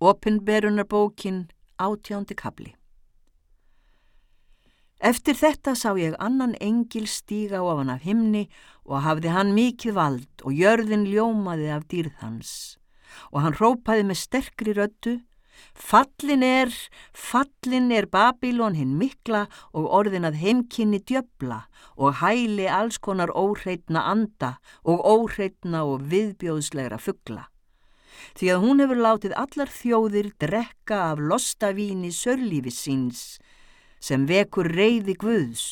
Opinberunarbókin átjándi kabli Eftir þetta sá ég annan engil stíga ofan af himni og hafði hann mikið vald og jörðin ljómaði af dýrð hans. Og hann rópaði með sterkri röttu Fallin er, fallin er Babilón hinn mikla og orðin að heimkynni djöbla og hæli alls konar óhreitna anda og óhreitna og viðbjóðslegra fuggla því að hún hefur látið allar þjóðir drekka af lostavíni sörlífi síns sem vekur reyði guðs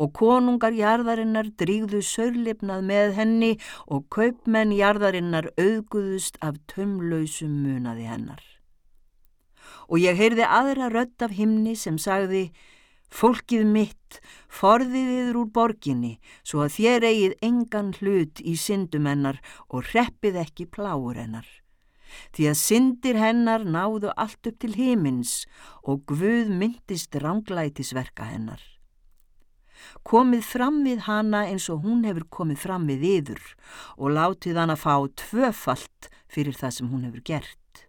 og konungar jarðarinnar drígðu sörlifnað með henni og kaupmenn jarðarinnar auðguðust af tömlausum munaði hennar. Og ég heyrði aðra rött af himni sem sagði Fólkið mitt, forðið yður úr borginni, svo að þér eigið engan hlut í syndumennar og reppið ekki pláur hennar því að syndir hennar náðu allt upp til himins og Guð myndist ránglætisverka hennar. Komið fram við hana eins og hún hefur komið fram við yður og látið hana fá tvöfalt fyrir það sem hún hefur gert.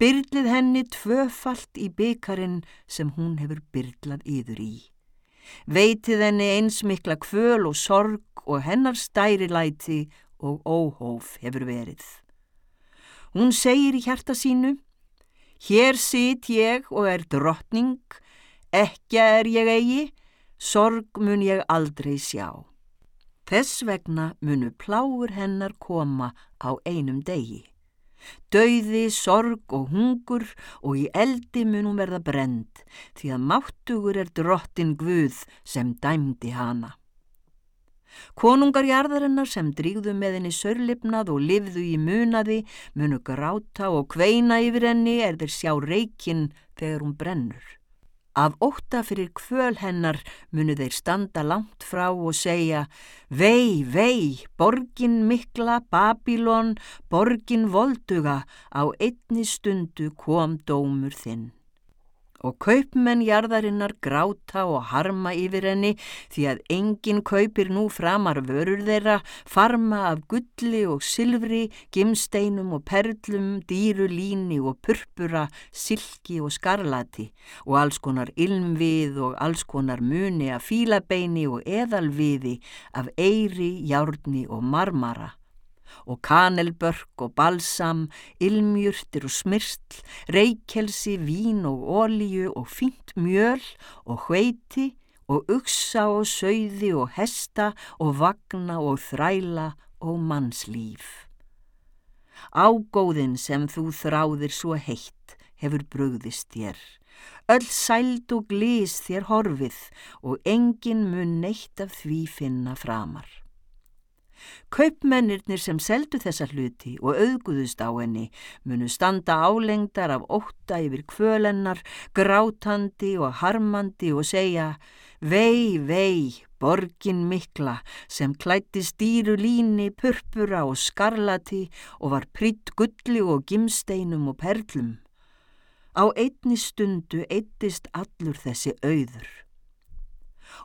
Byrlið henni tvöfalt í byggarinn sem hún hefur byrlað yður í. Veitið henni eins mikla kvöl og sorg og hennar stærilæti og óhóf hefur verið. Hún segir í hjarta sínu, hér sit ég og er drottning, ekki er ég eigi, sorg mun ég aldrei sjá. Þess vegna munu pláur hennar koma á einum degi. Dauði, sorg og hungur og í eldi munum verða brend því að máttugur er drottin Guð sem dæmdi hana. Konungarjarðarinnar sem drígðu með henni sörlipnað og livðu í munaði munu gráta og kveina yfir henni er þeir sjá reikinn þegar hún brennur. Af óta fyrir kvöl hennar munu þeir standa langt frá og segja Vei, vei, borgin mikla, Babilón, borgin volduga, á einni stundu kom dómur þinn og kaupmenn jarðarinnar gráta og harma yfir henni því að enginn kaupir nú framar vörur þeirra, farma af gulli og silfri, gimsteinum og perlum, dýru líni og purpura, silki og skarlati og alls konar ilmvið og alls konar muni af fílabeini og eðalviði af eiri, járni og marmara og kanelbörk og balsam, ilmjurtir og smyrsl, reykjelsi, vín og ólíu og fínt mjöl og hveiti og uksa og söiði og hesta og vagna og þræla og mannslíf. Ágóðin sem þú þráðir svo heitt hefur brugðist þér. Öll sæld og glís þér horfið og engin mun neitt af því finna framar. Kaupmennirnir sem seldu þessa hluti og auðguðust á henni munu standa álengdar af ótta yfir kvölennar, grátandi og harmandi og segja Vei, vei, borgin mikla sem klætti stýru líni, purpura og skarlati og var pritt gulli og gimsteinum og perlum. Á einni stundu eittist allur þessi auður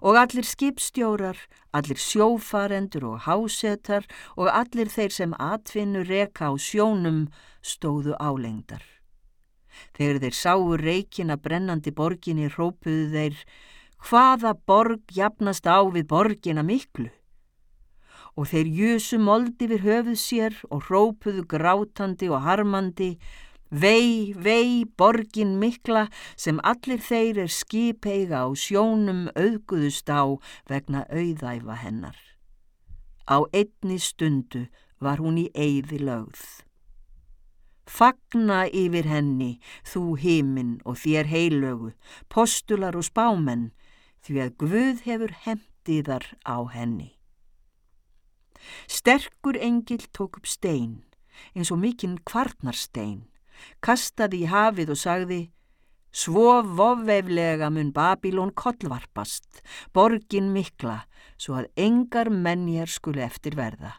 og allir skipstjórar, allir sjófarendur og hásetar og allir þeir sem atvinnu reka á sjónum stóðu álengdar. Þegar þeir sáu reikina brennandi borginni rópuðu þeir hvaða borg jafnast á við borgina miklu og þeir júsu moldi við höfuð sér og rópuðu grátandi og harmandi Vei, vei, borgin mikla sem allir þeir er skipeiga á sjónum auðguðust á vegna auðæfa hennar. Á einni stundu var hún í eyði lögð. Fagna yfir henni, þú heiminn og þér heilögu, postular og spámenn, því að Guð hefur hemdiðar á henni. Sterkur engil tók upp stein, eins og mikinn kvarnarstein, kastaði í hafið og sagði Svo vofveiflega mun Babilón kollvarpast, borgin mikla, svo að engar mennjar skuli eftir verða.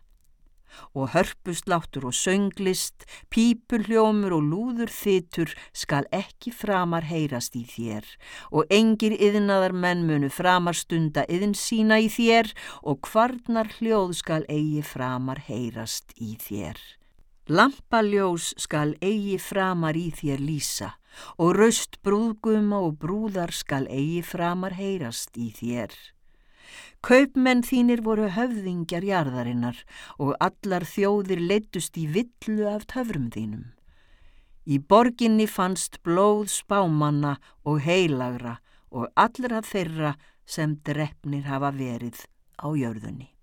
Og hörpusláttur og sönglist, pípuljómur og lúður þytur skal ekki framar heyrast í þér og engir yðnaðar menn munu framar stunda yðn sína í þér og kvarnar hljóð skal eigi framar heyrast í þér. Lampaljós skal eigi framar í þér lýsa og raust brúðguma og brúðar skal eigi framar heyrast í þér. Kaupmenn þínir voru höfðingjar jarðarinnar og allar þjóðir leittust í villu af töfrum þínum. Í borginni fannst blóð spámanna og heilagra og allra þeirra sem drefnir hafa verið á jörðunni.